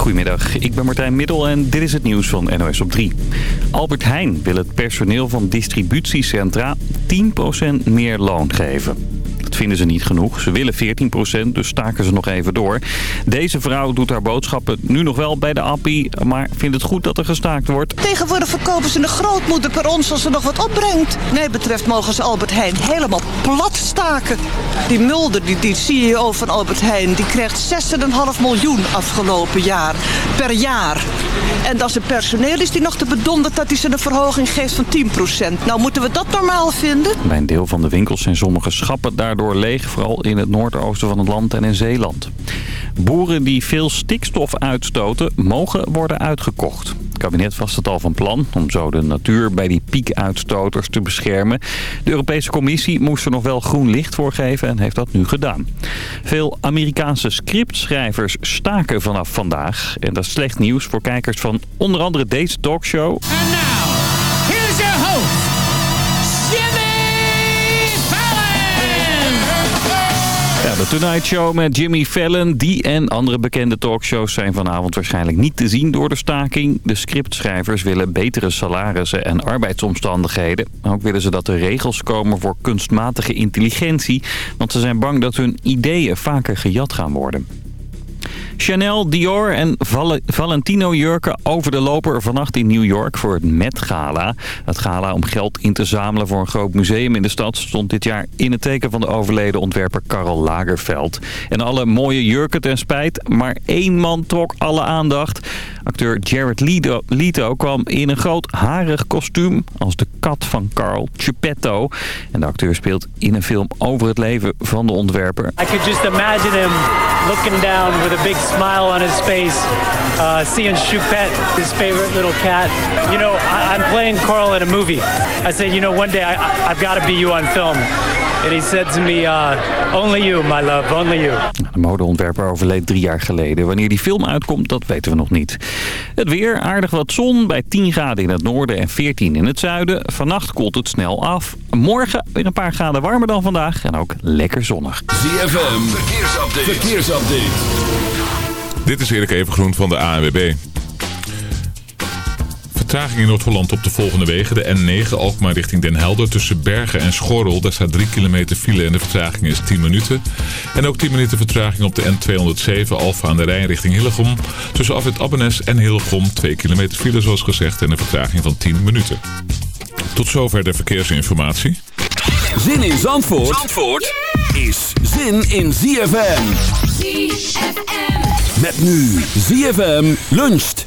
Goedemiddag, ik ben Martijn Middel en dit is het nieuws van NOS op 3. Albert Heijn wil het personeel van distributiecentra 10% meer loon geven. Vinden ze niet genoeg. Ze willen 14%, dus staken ze nog even door. Deze vrouw doet haar boodschappen nu nog wel bij de appie, maar vindt het goed dat er gestaakt wordt. Tegenwoordig verkopen ze een grootmoeder per ons als ze nog wat opbrengt. Nee, betreft mogen ze Albert Heijn helemaal plat staken. Die Mulder, die, die CEO van Albert Heijn, die krijgt 6,5 miljoen afgelopen jaar. Per jaar. En als het personeel is die nog te bedonderd dat hij ze een verhoging geeft van 10%. Nou, moeten we dat normaal vinden? Bij een deel van de winkels zijn sommige schappen daardoor leeg, vooral in het noordoosten van het land en in Zeeland. Boeren die veel stikstof uitstoten, mogen worden uitgekocht. Het kabinet was het al van plan om zo de natuur bij die piekuitstoters te beschermen. De Europese Commissie moest er nog wel groen licht voor geven en heeft dat nu gedaan. Veel Amerikaanse scriptschrijvers staken vanaf vandaag. En dat is slecht nieuws voor kijkers van onder andere deze talkshow. And de Tonight Show met Jimmy Fallon. Die en andere bekende talkshows zijn vanavond waarschijnlijk niet te zien door de staking. De scriptschrijvers willen betere salarissen en arbeidsomstandigheden. Ook willen ze dat er regels komen voor kunstmatige intelligentie. Want ze zijn bang dat hun ideeën vaker gejat gaan worden. Chanel, Dior en Val- Valentino jurken over de loper vannacht in New York voor het Met Gala. Het gala om geld in te zamelen voor een groot museum in de stad stond dit jaar in het teken van de overleden ontwerper Karl Lagerfeld. En alle mooie jurken ten spijt, maar één man trok alle aandacht. Acteur Jared Leto, kwam in een groot harig kostuum als de kat van Carl, Geppetto. En de acteur speelt in een film over het leven van de ontwerper. I just imagine him looking down with big smile on his face, uh, seeing Choupette, his favorite little cat. You know, I, I'm playing Carl in a movie. I said, you know, one day I, I've got to be you on film. And he said to me, uh, only you, my love, only you. De modeontwerper overleed drie jaar geleden. Wanneer die film uitkomt, dat weten we nog niet. Het weer, aardig wat zon, bij 10 graden in het noorden en 14 in het zuiden. Vannacht koelt het snel af. Morgen weer een paar graden warmer dan vandaag en ook lekker zonnig. ZFM, verkeersupdate. verkeersupdate. Dit is Erik Evengroen van de ANWB. Vertraging in Noord-Holland op de volgende wegen. De N9 Alkmaar richting Den Helder tussen Bergen en Schorrel. Daar staat 3 kilometer file en de vertraging is 10 minuten. En ook 10 minuten vertraging op de N207 Alfa aan de Rijn richting Hillegom. Tussen Afwit Abbenes en Hillegom 2 kilometer file zoals gezegd en een vertraging van 10 minuten. Tot zover de verkeersinformatie. Zin in Zandvoort, Zandvoort is zin in ZFM. ZFM. Met nu ZFM luncht.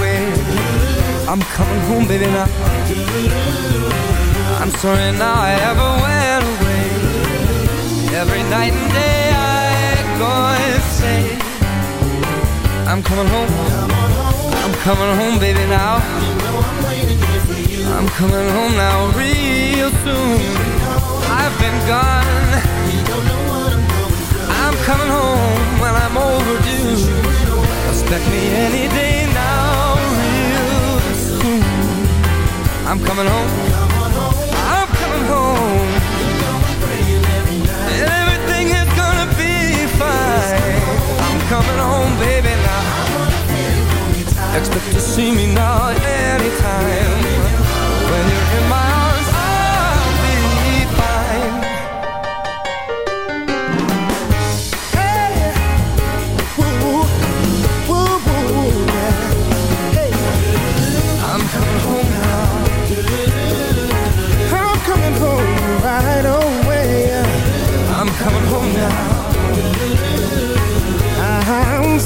I'm coming home, baby, now. I'm sorry now I ever went away. Every night and day I go say, I'm coming home. I'm coming home, baby, now. I'm coming home now, real soon. I've been gone. I'm coming home and I'm overdue. Expect me any day now, I'm coming home. I'm coming home. Everything is gonna be fine. I'm coming home, baby, now. Expect to see me now anytime. When you're in my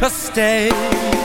to stay.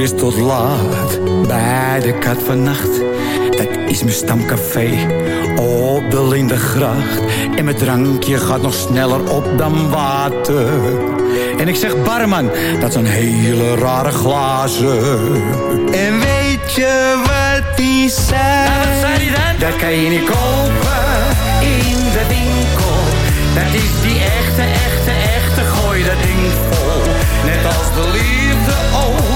Eens tot laat bij de kat vannacht. Dat is mijn stamcafé op de Lindengracht. En mijn drankje gaat nog sneller op dan water. En ik zeg barman, dat zijn hele rare glazen. En weet je wat die zei? wat zei die dan? Dat kan je niet kopen in de winkel. Dat is die echte, echte, echte, gooi dat ding vol. Net als de liefde ook,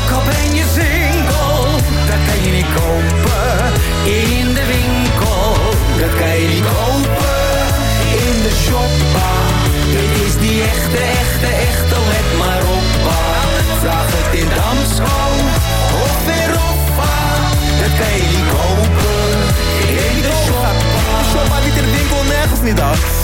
kopen in de winkel. Dat kan je niet kopen in de shoppa. Dit is die echte, echte, echte, let maar op. Vraag het in Damsko of in Roffa. Dat kan je niet kopen in de shoppa. Shoppa niet in de winkel, nergens niet af.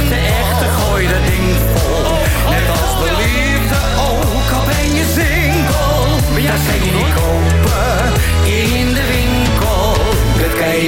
kan in de winkel. Dat kan je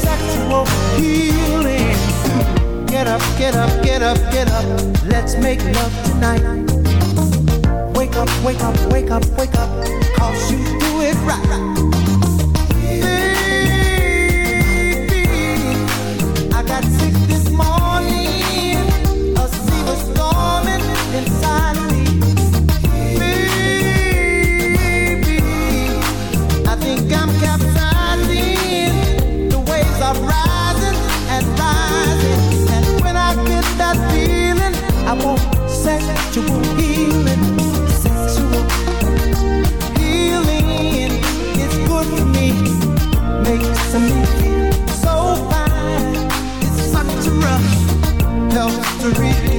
sexual healing. Get up, get up, get up, get up. Let's make love tonight. Wake up, wake up, wake up, wake up. Cause you do it right. Baby, I got sick. I want sexual healing. Sexual healing is good for me. Makes me feel so fine. It's such a rush. Helps to relieve.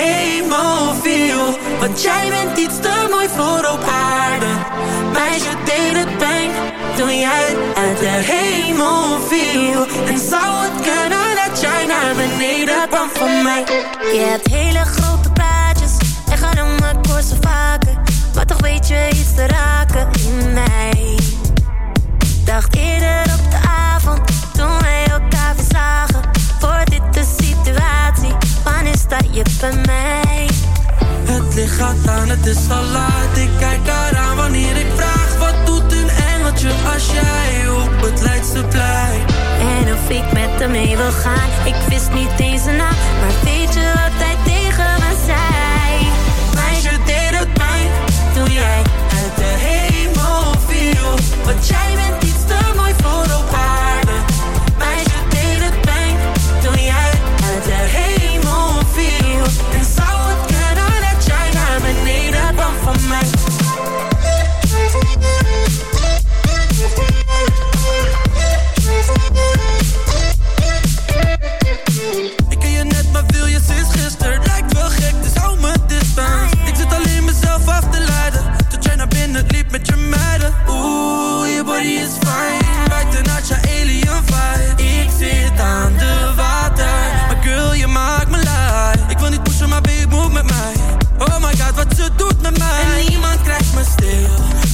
Hemel viel. Want jij bent iets te mooi voor op aarde. Meisje deed het pijn toen jij uit de hemel viel. En zou het kunnen dat jij naar beneden kwam van mij? Je hebt hele grote praatjes en gaat om mijn korsen vaker. Maar toch weet je iets te raken in mij. Dacht eerder op de avond toen wij je bij mij? Het licht gaat aan, het is al laat. Ik kijk eraan wanneer ik vraag. Wat doet een engeltje als jij op het Leidseplein? En of ik met hem mee wil gaan, ik wist niet eens een naam. Maar weet je wat hij tegen me zei? Meisje deed het pijn toen jij uit de hemel viel. Want jij bent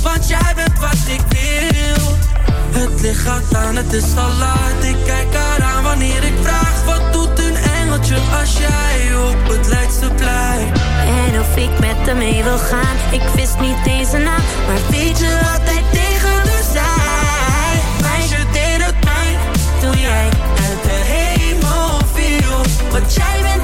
Want jij bent wat ik wil. Het licht gaat aan, het is al laat. Ik kijk eraan wanneer ik vraag. Wat doet een engeltje als jij op het Leidseplein? En of ik met hem mee wil gaan, ik wist niet een naam. Maar weet je wat hij tegen me zei? Meisje deed het pijn toen jij uit de hemel viel. Want jij bent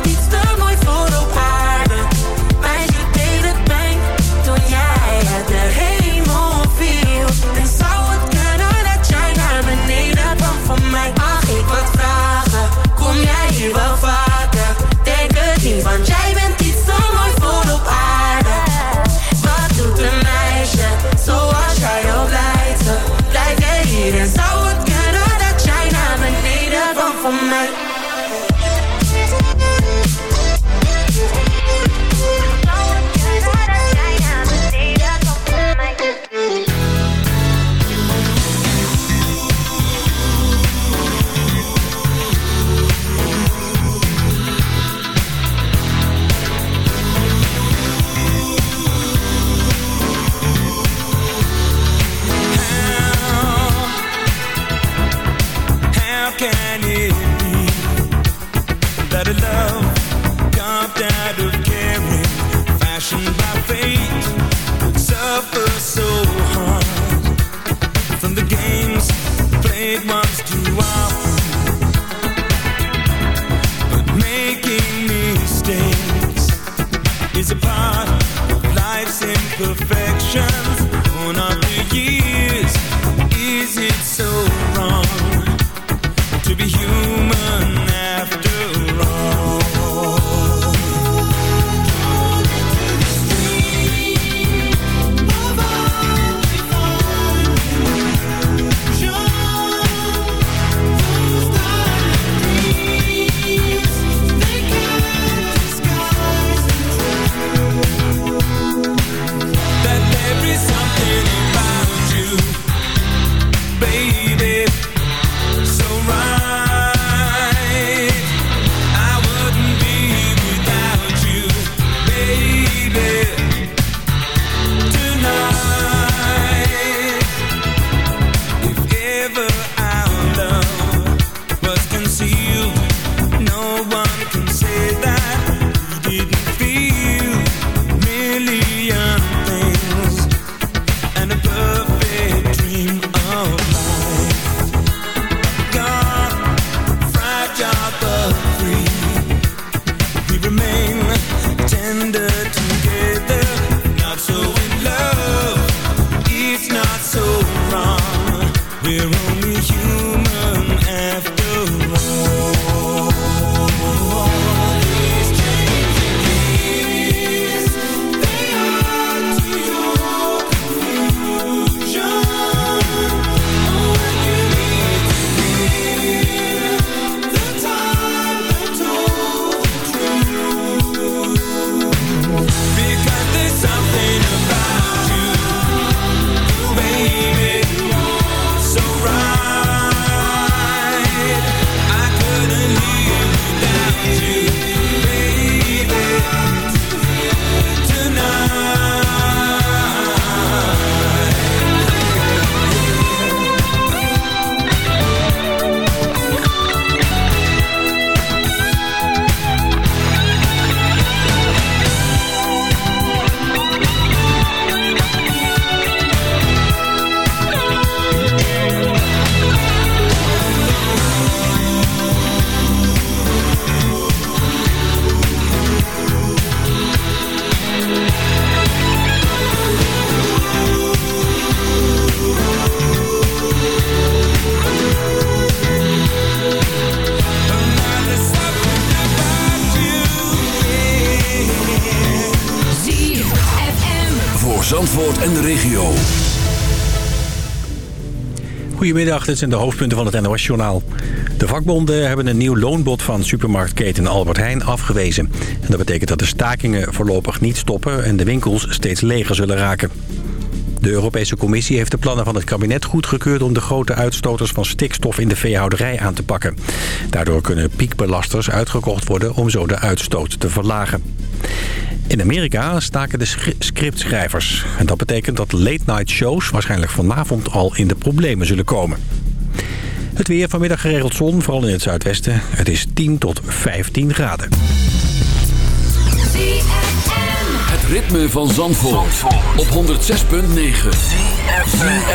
Goedemiddag, dit zijn de hoofdpunten van het NOS-journaal. De vakbonden hebben een nieuw loonbod van supermarktketen Albert Heijn afgewezen. En dat betekent dat de stakingen voorlopig niet stoppen... en de winkels steeds leger zullen raken. De Europese Commissie heeft de plannen van het kabinet goedgekeurd... om de grote uitstoters van stikstof in de veehouderij aan te pakken. Daardoor kunnen piekbelasters uitgekocht worden om zo de uitstoot te verlagen. In Amerika staken de scriptschrijvers. En dat betekent dat late-night shows waarschijnlijk vanavond al in de problemen zullen komen. Het weer vanmiddag geregeld zon, vooral in het zuidwesten. Het is 10 tot 15 graden. Het ritme van Zandvoort, op 106.9.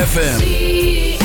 FM.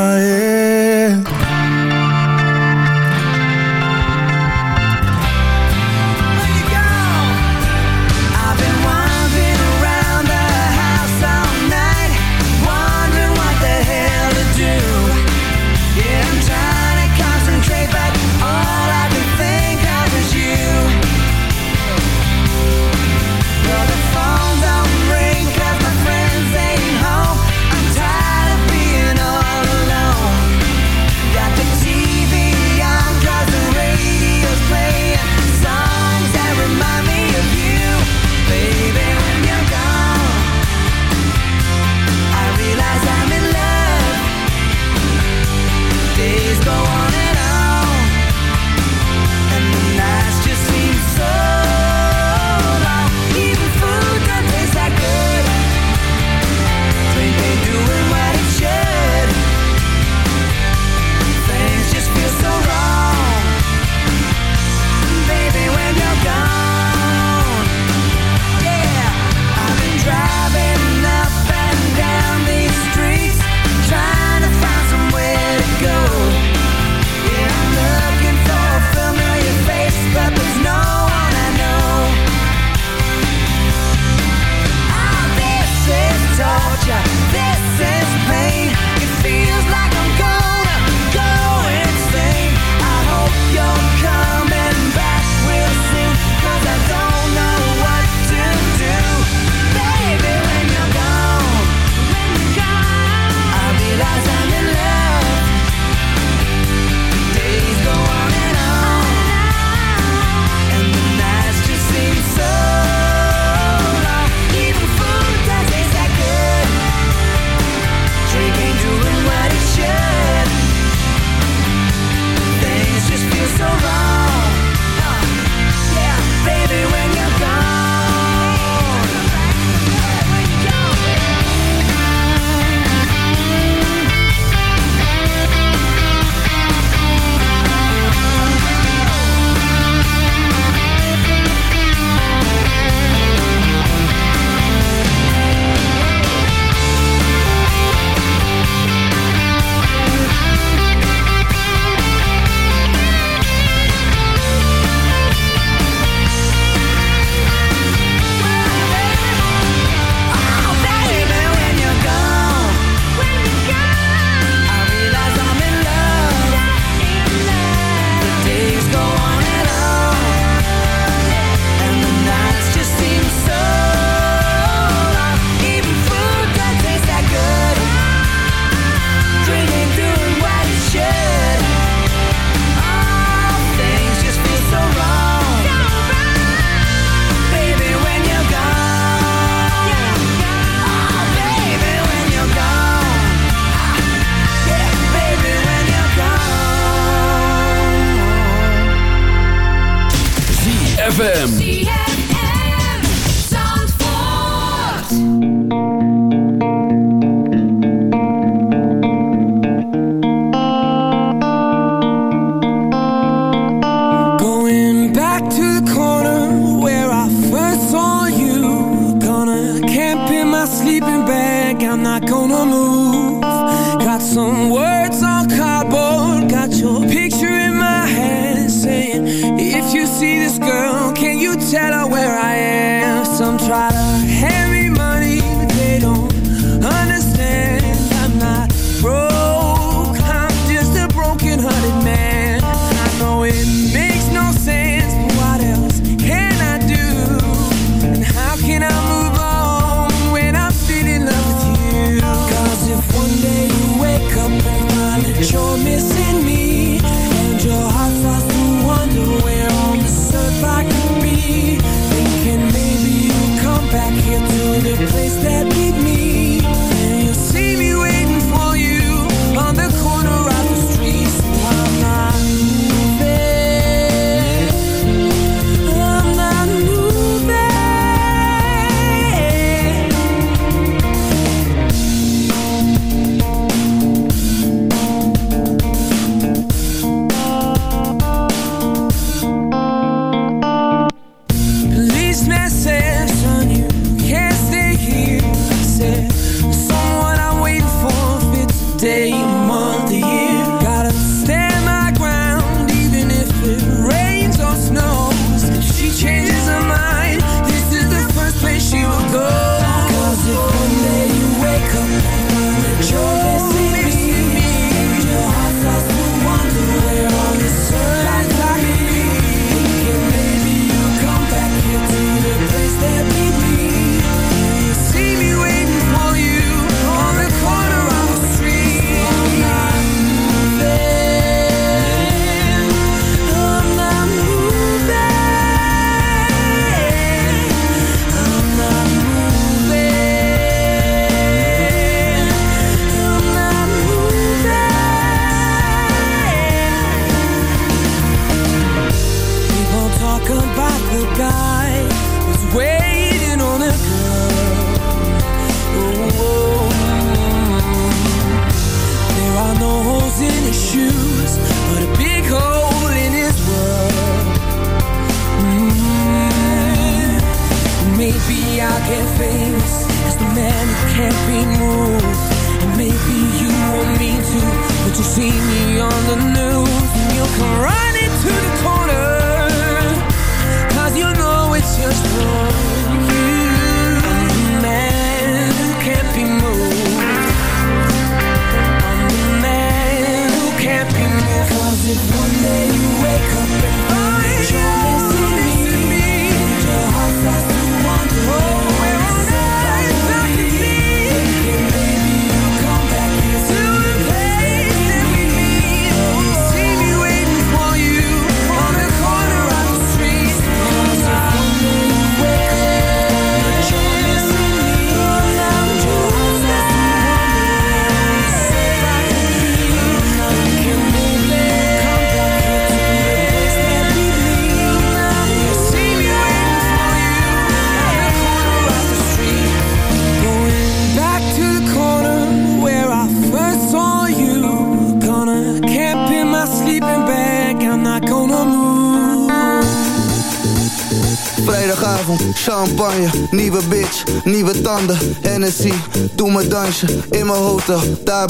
champagne, nieuwe bitch, nieuwe tanden. Hennessy, doe me dansje, in mijn hotel, daar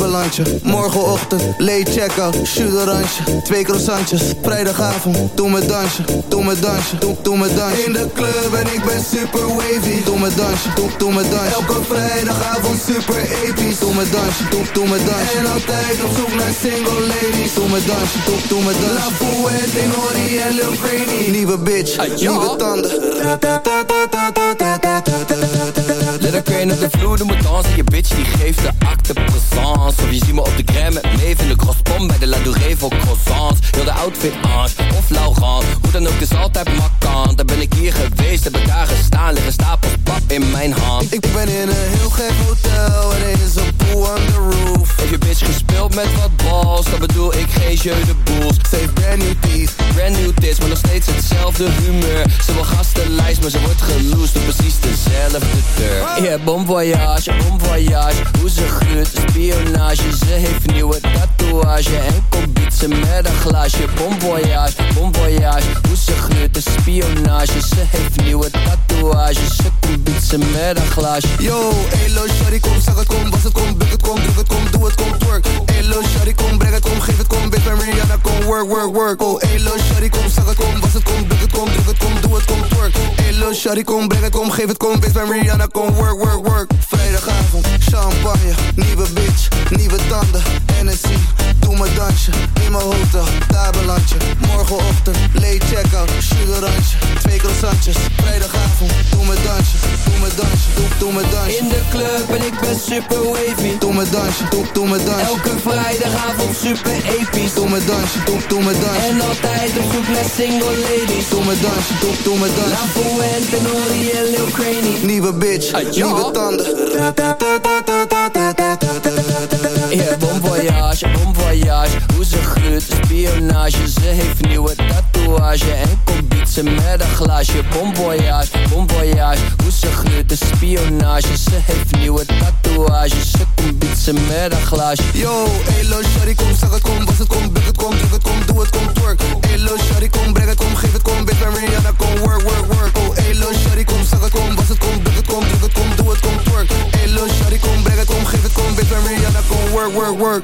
Morgenochtend, late check-out, shooterantje, twee croissantjes Vrijdagavond, doe me dansje, doe me dansje, doe, doe mijn dansje. In de club en ik ben super wavy, doe me dansje, doe, doe me dansje. Elke vrijdagavond super episch, doe me dansje, doe, doe mijn dansje. En altijd op zoek naar single ladies, doe me dansje, doe, doe me dansje. La Fuente, Nori en Lil Nieuwe bitch, nieuwe tanden. Let crane op de vloer, doe me dansen. Je bitch die geeft de acte présence. Je ziet me op de gram met gros crosspom Bij de La Douree voor croissants. Heel de outfit Ange of Laurent. Hoe dan ook, is altijd makkant Daar ben ik hier geweest, heb ik daar gestaan. Liggen stapels pap in mijn hand. Ik ben in een heel gek hotel En er is een pool on the roof. Heb je bitch gespeeld met wat balls? Dan bedoel ik geen jeu de boels. Save brand new teeth, brand new tits Maar nog steeds hetzelfde humeur. Ze wil gastenlijst, maar ze wordt geloosd door precies dezelfde deur Yeah, bon voyage, bon voyage Hoe ze gluurt, spionage Ze heeft nieuwe tatoeage En komt bietsen met een glaasje Bon voyage, bon voyage Hoe ze gluurt, de spionage Ze heeft nieuwe tatoeage Ze komt bietsen met een glaasje Yo, elo, shawty, kom, zeg het, kom, was het, kom, buk het, kom, druk het, kom, doe het, kom, twerk. Elo, shawty, kom, breng het, kom, geef het, kom, bitch, bij Rihanna, kom, work, work, work. Oh, elo, shawty, kom, zeg het, kom, was het, kom, buk het, kom, druk het, kom, doe het, kom, twerk. Elo, shawty, kom, breng het, kom, geef het, kom, bitch, bij Rihanna, kom, work, work, work. Vrijdagavond, champagne, nieuwe bitch, nieuwe tanden, Hennessy. Doe mijn dansje, in mijn hotel, daar. Morgenochtend, late check-out, sugarantje, twee croissantjes. Vrijdagavond, doe mijn dansje, doe mijn dansje, doe, doe mijn dansje. In de club en ik ben super wavy Doe mijn dansje, doe, doe mijn dansje. Elke vrijdagavond super episch Doe mijn dansje, doe, doe mijn dansje. En altijd op zoek naar single ladies Doe mijn dansje, doe, doe mijn dansje. La Fuente, Nori en Lil Craney Nieuwe bitch, ja. nieuwe tanden. Yeah, bon voyage, bon voyage Hoe ze gluurt, spionage Ze heeft nieuwe tatoeage En bietsen met een glaasje Bon voyage, bon voyage Hoe ze gluurt, de spionage Ze heeft nieuwe tatoeage Ze komt bietsen met een glaasje Yo, elo, shawty, kom, zeg het, kom, was het, kom, buk het, kom, druk het, kom, doe het, kom, twerk. Elo, shawty, kom, breng het, kom, geef het, kom, bitch, bij Rihanna, kom, work, work, work. Oh, elo, shawty, kom, zeg het, kom, was het, kom, buk het, kom, druk het, kom, doe het, kom, twerk. Elo, shawty, kom, breng het, kom, geef het, kom, bitch, bij Rihanna, kom, work, work, work.